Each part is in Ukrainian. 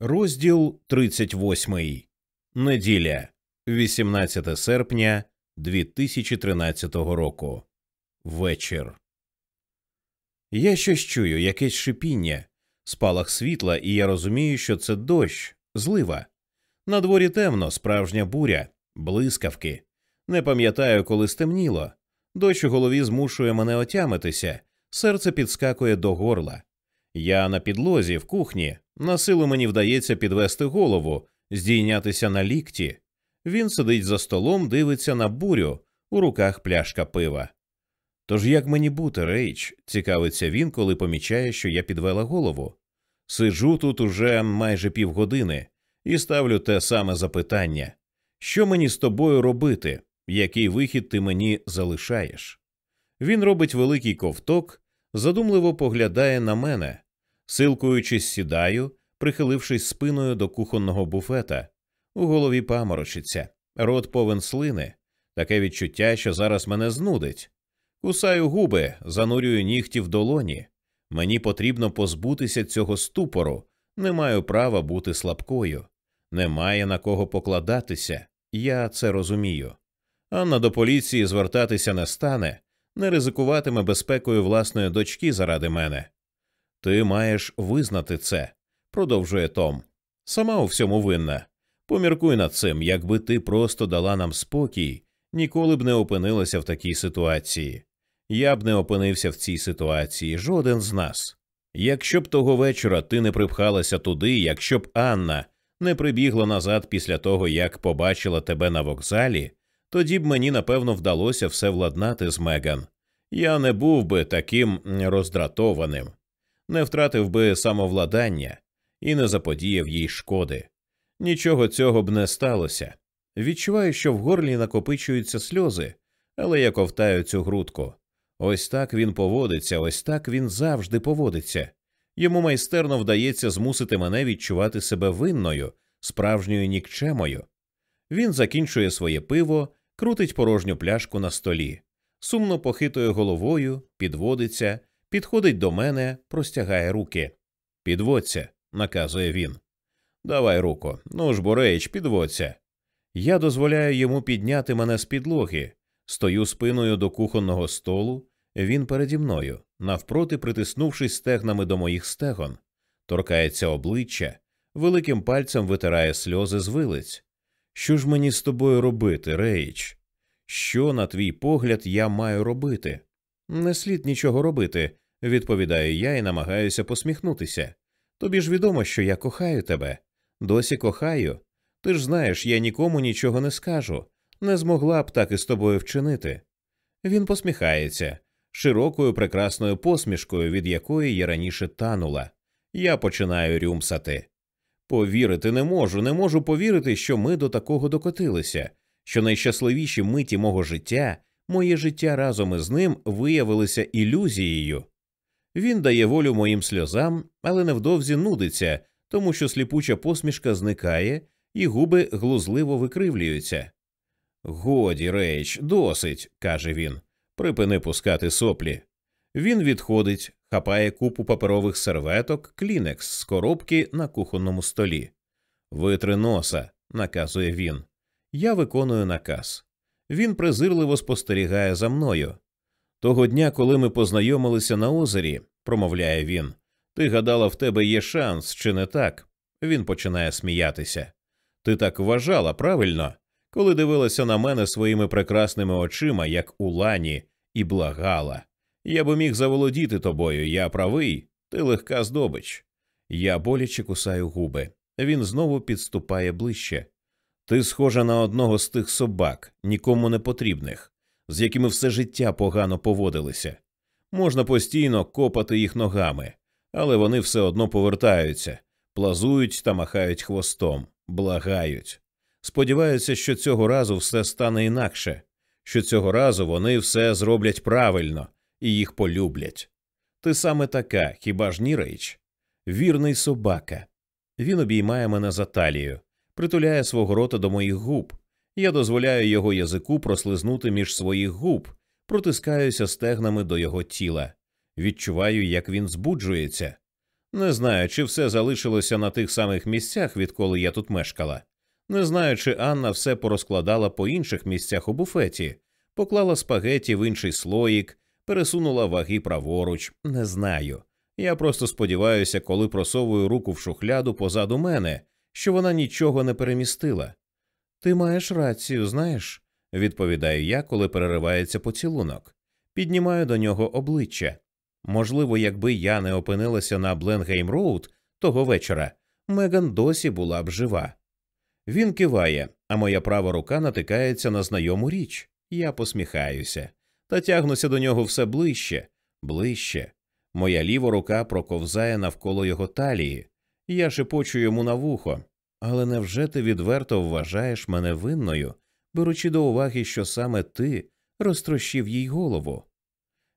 Розділ 38. Неділя, 18 серпня 2013 року. Вечір. Я щось чую, якесь шипіння, спалах світла, і я розумію, що це дощ, злива. На дворі темно, справжня буря, блискавки. Не пам'ятаю, коли стемніло. Дощ у голові змушує мене отямитися, серце підскакує до горла. Я на підлозі в кухні, на силу мені вдається підвести голову, здійнятися на лікті. Він сидить за столом, дивиться на бурю, у руках пляшка пива. Тож як мені бути, рейч? цікавиться він, коли помічає, що я підвела голову. Сиджу тут уже майже півгодини і ставлю те саме запитання що мені з тобою робити, який вихід ти мені залишаєш? Він робить великий ковток, задумливо поглядає на мене, силкуючись сідаю, прихилившись спиною до кухонного буфета. У голові паморочиться, рот повен слини, таке відчуття, що зараз мене знудить. Кусаю губи, занурюю нігті в долоні. Мені потрібно позбутися цього ступору, не маю права бути слабкою, немає на кого покладатися, я це розумію. Анна до поліції звертатися не стане, не ризикуватиме безпекою власної дочки заради мене. Ти маєш визнати це, продовжує Том. Сама у всьому винна. Поміркуй над цим, якби ти просто дала нам спокій, ніколи б не опинилася в такій ситуації. Я б не опинився в цій ситуації, жоден з нас. Якщо б того вечора ти не припхалася туди, якщо б Анна не прибігла назад після того, як побачила тебе на вокзалі, тоді б мені напевно вдалося все владнати з Меган. Я не був би таким роздратованим, не втратив би самовладання і не заподіяв їй шкоди. Нічого цього б не сталося. Відчуваю, що в горлі накопичуються сльози, але я ковтаю цю грудку. Ось так він поводиться, ось так він завжди поводиться. Йому майстерно вдається змусити мене відчувати себе винною, справжньою нікчемою. Він закінчує своє пиво, крутить порожню пляшку на столі, сумно похитує головою, підводиться, підходить до мене, простягає руки. Підводься, наказує він. Давай руку. Ну ж, Борейч, підводься. Я дозволяю йому підняти мене з підлоги, стою спиною до кухонного столу, він переді мною, навпроти притиснувшись стегнами до моїх стегон, торкається обличчя, великим пальцем витирає сльози з вилиць. Що ж мені з тобою робити, Рейч? Що, на твій погляд, я маю робити? Не слід нічого робити, відповідаю я і намагаюся посміхнутися. Тобі ж відомо, що я кохаю тебе, досі кохаю. Ти ж знаєш, я нікому нічого не скажу, не змогла б так і з тобою вчинити. Він посміхається широкою прекрасною посмішкою, від якої я раніше танула. Я починаю рюмсати. Повірити не можу, не можу повірити, що ми до такого докотилися, що найщасливіші миті мого життя, моє життя разом із ним виявилися ілюзією. Він дає волю моїм сльозам, але невдовзі нудиться, тому що сліпуча посмішка зникає, і губи глузливо викривлюються. Годі, рейч, досить, каже він. Припини пускати соплі. Він відходить, хапає купу паперових серветок, клінекс з коробки на кухонному столі. Витри носа, наказує він. Я виконую наказ. Він презирливо спостерігає за мною. Того дня, коли ми познайомилися на озері, промовляє він, ти гадала, в тебе є шанс, чи не так? Він починає сміятися. Ти так вважала, правильно? Коли дивилася на мене своїми прекрасними очима, як у лані, і благала. Я би міг заволодіти тобою, я правий, ти легка здобич. Я боляче кусаю губи. Він знову підступає ближче. Ти схожа на одного з тих собак, нікому не потрібних, з якими все життя погано поводилися. Можна постійно копати їх ногами, але вони все одно повертаються, плазують та махають хвостом, благають. Сподіваються, що цього разу все стане інакше, що цього разу вони все зроблять правильно і їх полюблять. Ти саме така, хіба ж ні рейч? Вірний собака. Він обіймає мене за талію, притуляє свого рота до моїх губ. Я дозволяю його язику прослизнути між своїх губ, протискаюся стегнами до його тіла, відчуваю, як він збуджується. Не знаю, чи все залишилося на тих самих місцях, відколи я тут мешкала. Не знаю, чи Анна все порозкладала по інших місцях у буфеті, поклала спагеті в інший слоїк, пересунула ваги праворуч. Не знаю. Я просто сподіваюся, коли просовую руку в шухляду позаду мене, що вона нічого не перемістила. Ти маєш рацію, знаєш, відповідаю я, коли переривається поцілунок. Піднімаю до нього обличчя. Можливо, якби я не опинилася на Бленгейм-Роуд того вечора, Меган досі була б жива. Він киває, а моя права рука натикається на знайому річ. Я посміхаюся та тягнуся до нього все ближче, ближче. Моя ліва рука проковзає навколо його талії. Я шепочу йому на вухо. Але невже ти відверто вважаєш мене винною, беручи до уваги, що саме ти розтрощив їй голову?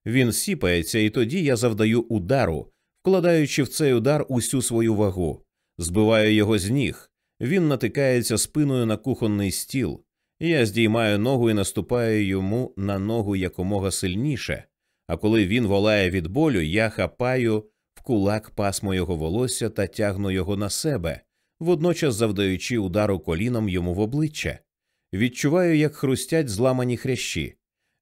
Він сіпається, і тоді я завдаю удару, вкладаючи в цей удар усю свою вагу, збиваю його з ніг. Він натикається спиною на кухонний стіл. Я здіймаю ногу і наступаю йому на ногу якомога сильніше. А коли він волає від болю, я хапаю в кулак пасмо його волосся та тягну його на себе, водночас завдаючи удару коліном йому в обличчя. Відчуваю, як хрустять зламані хрящі.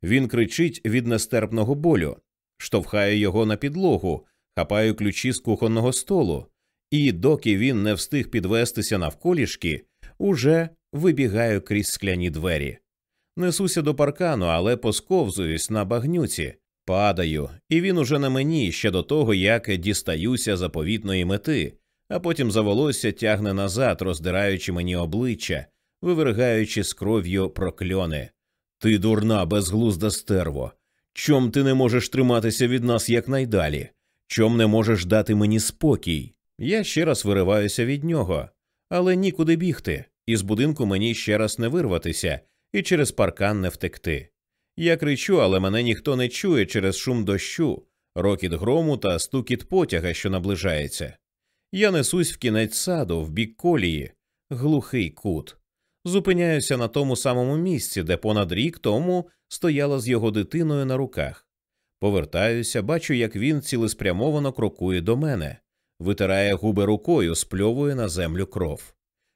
Він кричить від нестерпного болю, штовхаю його на підлогу, хапаю ключі з кухонного столу, і, доки він не встиг підвестися навколішки, уже вибігаю крізь скляні двері. Несуся до паркану, але посковзуюсь на багнюці, падаю, і він уже на мені ще до того, як дістаюся заповітної мети, а потім за волосся тягне назад, роздираючи мені обличчя, вивергаючи з кров'ю прокльони. Ти дурна, безглузда стерво. Чом ти не можеш триматися від нас якнайдалі? Чом не можеш дати мені спокій? Я ще раз вириваюся від нього, але нікуди бігти, із будинку мені ще раз не вирватися і через паркан не втекти. Я кричу, але мене ніхто не чує через шум дощу, рокіт грому та стукіт потяга, що наближається. Я несусь в кінець саду, в бік колії, глухий кут. Зупиняюся на тому самому місці, де понад рік тому стояла з його дитиною на руках. Повертаюся, бачу, як він цілеспрямовано крокує до мене, витирає губи рукою, спльовує на землю кров.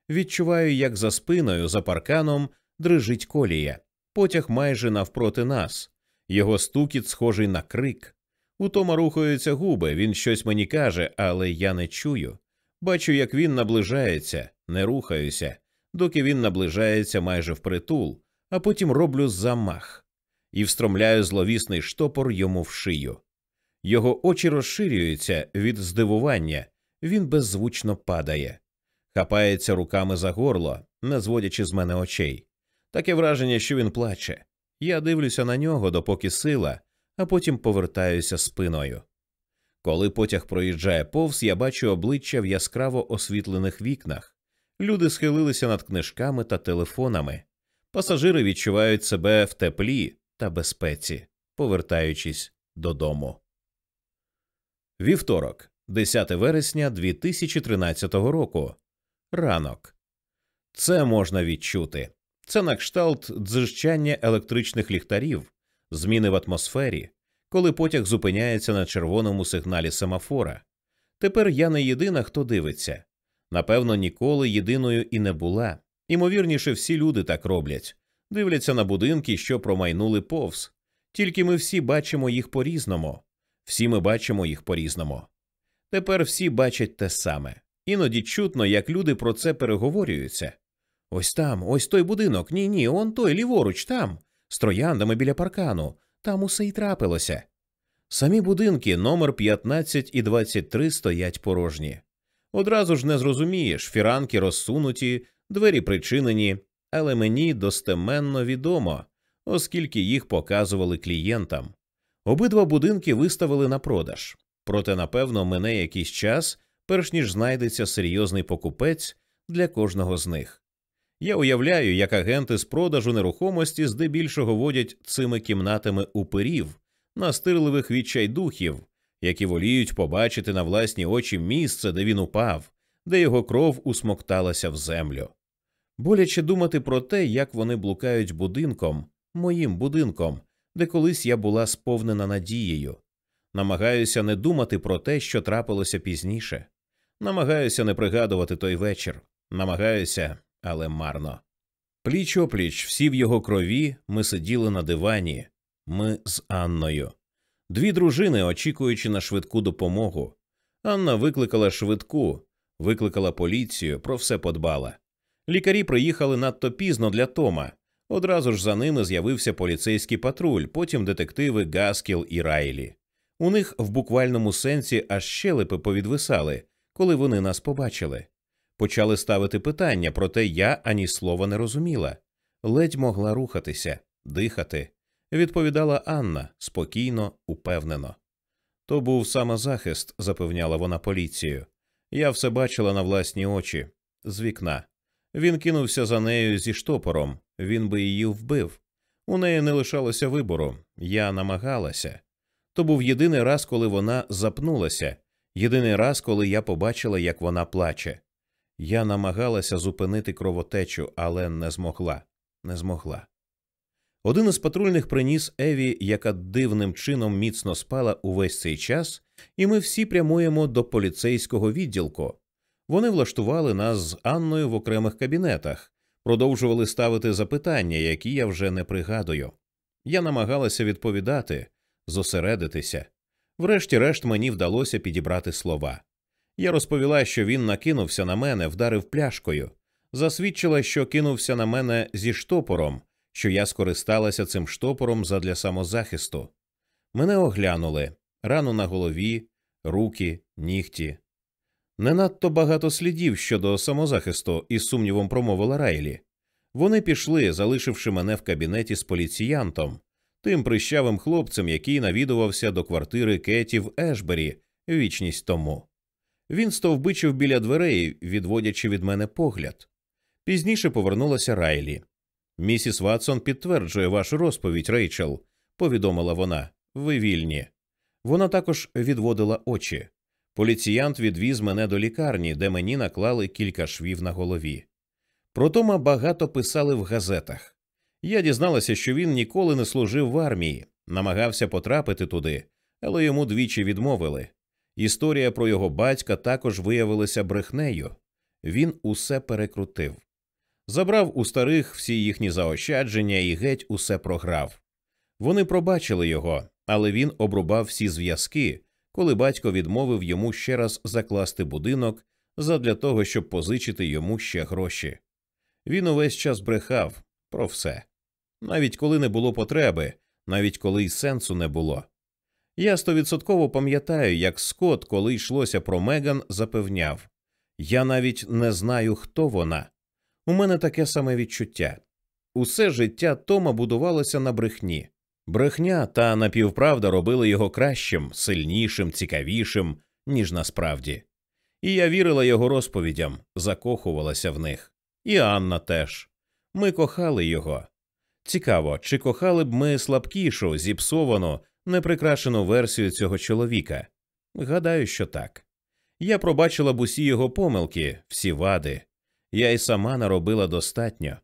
Відчуваю, як за спиною, за парканом дрижить колія, потяг майже навпроти нас, його стукіт схожий на крик. У Тома рухаються губи, він щось мені каже, але я не чую. Бачу, як він наближається, не рухаюся, доки він наближається майже впритул, а потім роблю замах. І встромляю зловісний штопор йому в шию. Його очі розширюються від здивування, він беззвучно падає, хапається руками за горло, не зводячи з мене очей. Таке враження, що він плаче. Я дивлюся на нього, допоки сила, а потім повертаюся спиною. Коли потяг проїжджає повз, я бачу обличчя в яскраво освітлених вікнах. Люди схилилися над книжками та телефонами. Пасажири відчувають себе в теплі та безпеці, повертаючись додому. Вівторок, 10 вересня 2013 року. Ранок. Це можна відчути. Це на кшталт дзижчання електричних ліхтарів, зміни в атмосфері, коли потяг зупиняється на червоному сигналі семафора. Тепер я не єдина, хто дивиться. Напевно, ніколи єдиною і не була. Імовірніше, всі люди так роблять дивляться на будинки, що промайнули повз. Тільки ми всі бачимо їх по різному. Всі ми бачимо їх по різному. Тепер всі бачать те саме. Іноді чутно, як люди про це переговорюються. Ось там, ось той будинок, ні, ні, он той ліворуч, там, з трояндами біля паркану, там усе й трапилося. Самі будинки номер 15 і 23 стоять порожні. Одразу ж не зрозумієш, фіранки розсунуті, двері причинені, але мені достеменно відомо, оскільки їх показували клієнтам. Обидва будинки виставили на продаж, проте, напевно, мене якийсь час, перш ніж знайдеться серйозний покупець для кожного з них. Я уявляю, як агенти з продажу нерухомості здебільшого водять цими кімнатами упирів, настирливих відчайдухів, які воліють побачити на власні очі місце, де він упав, де його кров усмокталася в землю. Боляче думати про те, як вони блукають будинком, моїм будинком, де колись я була сповнена надією. Намагаюся не думати про те, що трапилося пізніше. Намагаюся не пригадувати той вечір. Намагаюся, але марно. Пліч опліч, всі в його крові, ми сиділи на дивані, ми з Анною. Дві дружини, очікуючи на швидку допомогу. Анна викликала швидку, викликала поліцію, про все подбала. Лікарі приїхали надто пізно для Тома. Одразу ж за ними з'явився поліцейський патруль, потім детективи Гаскіл і Райлі. У них в буквальному сенсі аж щелепи повідвисали, коли вони нас побачили. Почали ставити питання, проте я ані слова не розуміла. Ледь могла рухатися, дихати. Відповідала Анна спокійно, упевнено. То був самозахист, запевняла вона поліцію. Я все бачила на власні очі з вікна. Він кинувся за нею зі штопором, він би її вбив. У неї не лишалося вибору. Я намагалася. То був єдиний раз, коли вона запнулася, єдиний раз, коли я побачила, як вона плаче. Я намагалася зупинити кровотечу, але не змогла, не змогла. Один із патрульних приніс Еві, яка дивним чином міцно спала увесь цей час, і ми всі прямуємо до поліцейського відділку. Вони влаштували нас з Анною в окремих кабінетах, продовжували ставити запитання, які я вже не пригадую. Я намагалася відповідати, зосередитися. Врешті-решт мені вдалося підібрати слова. Я розповіла, що він накинувся на мене, вдарив пляшкою, засвідчила, що кинувся на мене зі штопором, що я скористалася цим штопором задля самозахисту. Мене оглянули рану на голові, руки, нігті. Не надто багато слідів щодо самозахисту, із сумнівом промовила Райлі. Вони пішли, залишивши мене в кабінеті з поліціянтом, тим прищавим хлопцем, який навідувався до квартири Кеті в Ешбері вічність тому. Він стовбичив біля дверей, відводячи від мене погляд. Пізніше повернулася Райлі. Місіс Ватсон підтверджує вашу розповідь, Рейчел, повідомила вона. Ви вільні. Вона також відводила очі. Поліціянт відвіз мене до лікарні, де мені наклали кілька швів на голові. Про Тома багато писали в газетах. Я дізналася, що він ніколи не служив в армії, намагався потрапити туди, але йому двічі відмовили. Історія про його батька також виявилася брехнею. Він усе перекрутив. Забрав у старих всі їхні заощадження і геть усе програв. Вони пробачили його, але він обрубав всі зв'язки, коли батько відмовив йому ще раз закласти будинок задля того, щоб позичити йому ще гроші. Він увесь час брехав про все, навіть коли не було потреби, навіть коли й сенсу не було. Я стовідсотково пам'ятаю, як Скотт, коли йшлося про Меган, запевняв я навіть не знаю, хто вона. У мене таке саме відчуття. Усе життя Тома будувалося на брехні. Брехня та напівправда робили його кращим, сильнішим, цікавішим, ніж насправді. І я вірила його розповідям, закохувалася в них. І Анна теж. Ми кохали його. Цікаво, чи кохали б ми слабкішу, зіпсовану, неприкрашену версію цього чоловіка? Гадаю, що так. Я пробачила б усі його помилки, всі вади. Я й сама наробила достатньо.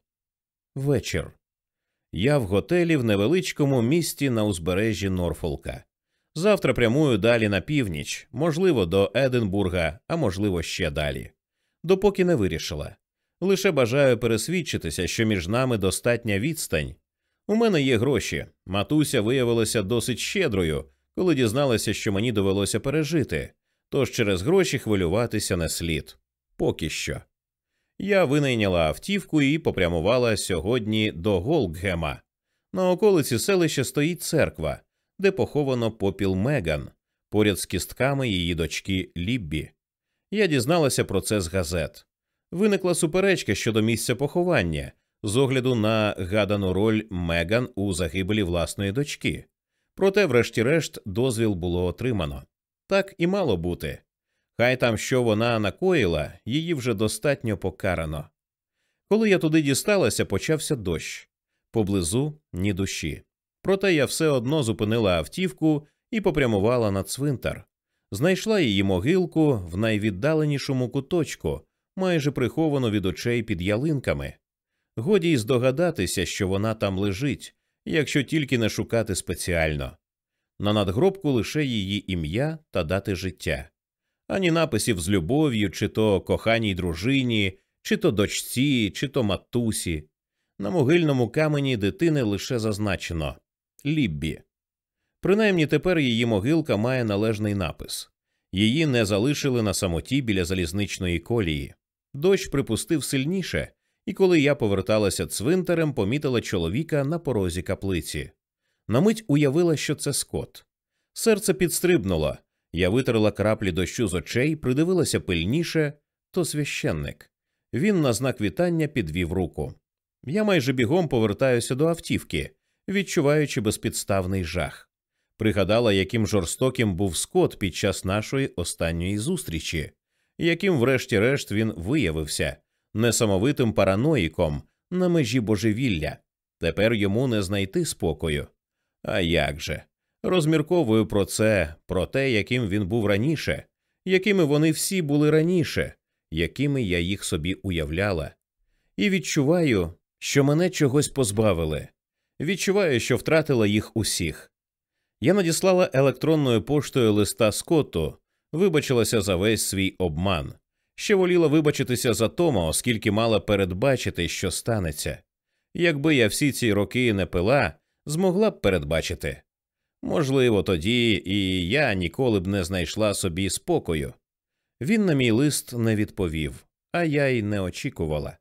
Вечір. Я в готелі в невеличкому місті на узбережжі Норфолка. Завтра прямую далі на північ, можливо, до Единбурга, а можливо, ще далі. Допоки не вирішила. Лише бажаю пересвідчитися, що між нами достатня відстань. У мене є гроші. Матуся виявилася досить щедрою, коли дізналася, що мені довелося пережити, тож через гроші хвилюватися не слід. Поки що. Я винайняла автівку і попрямувала сьогодні до Голкгема. На околиці селища стоїть церква, де поховано попіл Меган, поряд з кістками її дочки Ліббі. Я дізналася про це з газет. Виникла суперечка щодо місця поховання з огляду на гадану роль Меган у загибелі власної дочки. Проте, врешті-решт, дозвіл було отримано. Так і мало бути. Хай там що вона накоїла, її вже достатньо покарано. Коли я туди дісталася, почався дощ поблизу ні душі. Проте я все одно зупинила автівку і попрямувала на цвинтар. Знайшла її могилку в найвіддаленішому куточку, майже приховану від очей під ялинками. Годі й здогадатися, що вона там лежить, якщо тільки не шукати спеціально. На надгробку лише її ім'я та дати життя, ані написів з любов'ю, чи то коханій дружині, чи то дочці, чи то матусі. На могильному камені дитини лише зазначено Ліббі. Принаймні тепер її могилка має належний напис її не залишили на самоті біля залізничної колії. Дощ припустив сильніше, і коли я поверталася цвинтарем, помітила чоловіка на порозі каплиці. На мить уявила, що це скот. Серце підстрибнуло. Я витерла краплі дощу з очей, придивилася пильніше то священник. Він на знак вітання підвів руку. Я майже бігом повертаюся до автівки, відчуваючи безпідставний жах. Пригадала, яким жорстоким був скот під час нашої останньої зустрічі, яким, врешті-решт, він виявився несамовитим параноїком на межі божевілля. Тепер йому не знайти спокою. А як же? Розмірковую про це, про те, яким він був раніше, якими вони всі були раніше, якими я їх собі уявляла, і відчуваю, що мене чогось позбавили. Відчуваю, що втратила їх усіх. Я надіслала електронною поштою листа Скотту, вибачилася за весь свій обман, ще воліла вибачитися за Тома, оскільки мала передбачити, що станеться. Якби я всі ці роки не пила, змогла б передбачити. Можливо, тоді і я ніколи б не знайшла собі спокою. Він на мій лист не відповів, а я й не очікувала.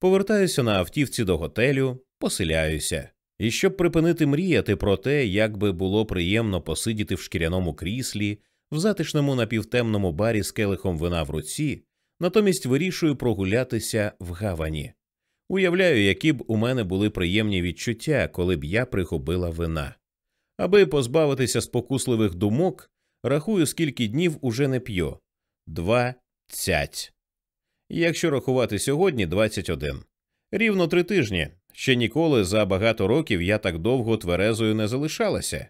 Повертаюся на автівці до готелю, поселяюся, і щоб припинити мріяти про те, як би було приємно посидіти в шкіряному кріслі, в затишному напівтемному барі з келихом вина в руці, натомість вирішую прогулятися в гавані. Уявляю, які б у мене були приємні відчуття, коли б я пригубила вина. Аби позбавитися спокусливих думок, рахую, скільки днів уже не п'ю двадцять. Якщо рахувати сьогодні 21. Рівно три тижні. Ще ніколи за багато років я так довго тверезою не залишалася.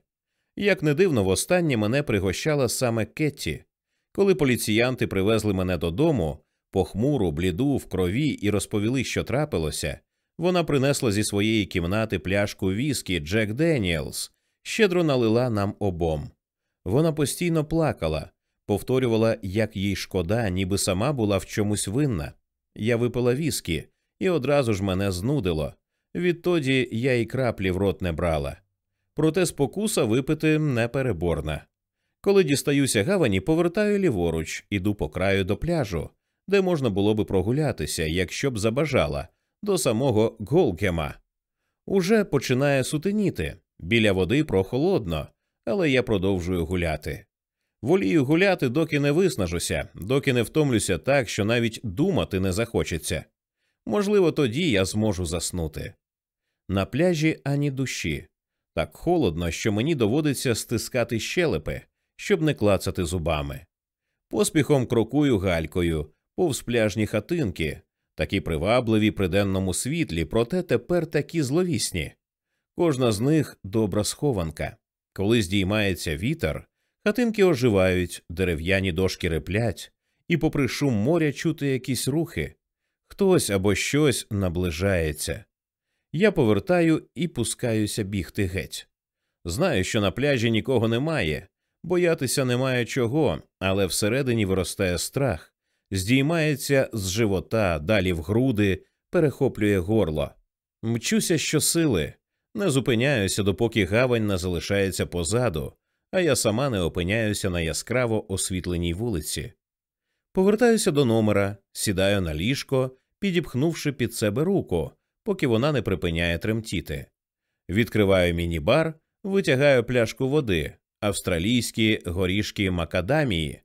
Як не дивно, востаннє мене пригощала саме Кетті. Коли поліціянти привезли мене додому, похмуру, бліду в крові і розповіли, що трапилося, вона принесла зі своєї кімнати пляшку віскі Джек Деніелс, щедро налила нам обом. Вона постійно плакала, повторювала, як їй шкода, ніби сама була в чомусь винна. Я випила віскі, і одразу ж мене знудило. Відтоді я й краплі в рот не брала. Проте спокуса випити непереборна. Коли дістаюся гавані, повертаю ліворуч, іду по краю до пляжу, де можна було би прогулятися, якщо б забажала, до самого Голгема. Уже починає сутеніти, біля води прохолодно, але я продовжую гуляти. Волію гуляти, доки не виснажуся, доки не втомлюся так, що навіть думати не захочеться. Можливо, тоді я зможу заснути. На пляжі ані душі. Так холодно, що мені доводиться стискати щелепи, щоб не клацати зубами. Поспіхом крокую галькою, повз пляжні хатинки, такі привабливі при денному світлі, проте тепер такі зловісні. Кожна з них добра схованка. Коли здіймається вітер, хатинки оживають, дерев'яні дошки реплять, і, попри шум моря, чути якісь рухи. Хтось або щось наближається. Я повертаю і пускаюся бігти геть. Знаю, що на пляжі нікого немає, боятися немає чого, але всередині виростає страх, здіймається з живота, далі в груди, перехоплює горло. Мчуся щосили, не зупиняюся, допоки гавань не залишається позаду, а я сама не опиняюся на яскраво освітленій вулиці. Повертаюся до номера, сідаю на ліжко, підіпхнувши під себе руку, поки вона не припиняє тремтіти. Відкриваю міні-бар, витягаю пляшку води, австралійські горішки макадамії,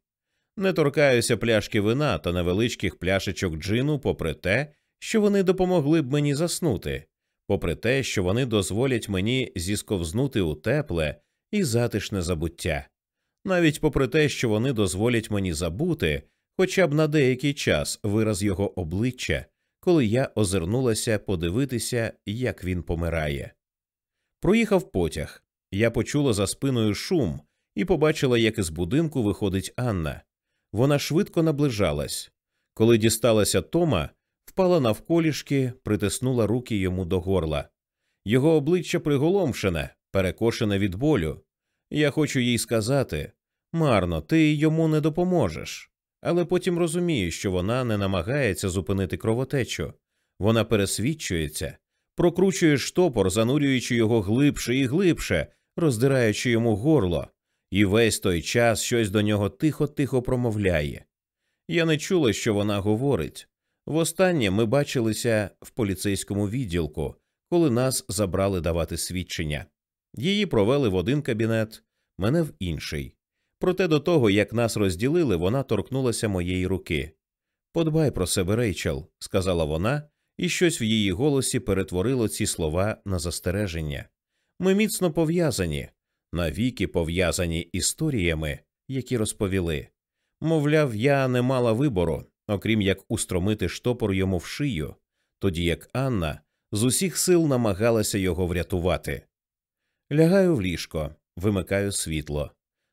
не торкаюся пляшки вина та невеличких пляшечок джину, попри те, що вони допомогли б мені заснути, попри те, що вони дозволять мені зісковзнути у тепле і затишне забуття, навіть попри те, що вони дозволять мені забути хоча б на деякий час вираз його обличчя, коли я озирнулася подивитися, як він помирає. Проїхав потяг. Я почула за спиною шум і побачила, як із будинку виходить Анна. Вона швидко наближалась. Коли дісталася Тома, впала навколішки, притиснула руки йому до горла. Його обличчя приголомшене, перекошене від болю. Я хочу їй сказати марно, ти йому не допоможеш. Але потім розумію, що вона не намагається зупинити кровотечу. Вона пересвідчується, прокручує штопор, занурюючи його глибше і глибше, роздираючи йому горло, і весь той час щось до нього тихо-тихо промовляє. Я не чула, що вона говорить. Востаннє ми бачилися в поліцейському відділку, коли нас забрали давати свідчення. Її провели в один кабінет, мене в інший. Проте до того, як нас розділили, вона торкнулася моєї руки. Подбай про себе, Рейчел, сказала вона, і щось в її голосі перетворило ці слова на застереження. Ми міцно пов'язані, навіки пов'язані історіями, які розповіли. Мовляв, я не мала вибору, окрім як устромити штопор йому в шию, тоді як Анна з усіх сил намагалася його врятувати. Лягаю в ліжко, вимикаю світло.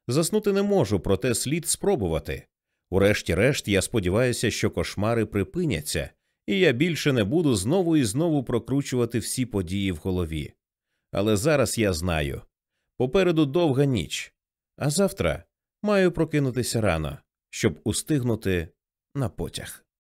Заснути не можу, проте слід спробувати. Урешті-решт, я сподіваюся, що кошмари припиняться, і я більше не буду знову і знову прокручувати всі події в голові. Але зараз я знаю попереду довга ніч, а завтра маю прокинутися рано, щоб устигнути на потяг.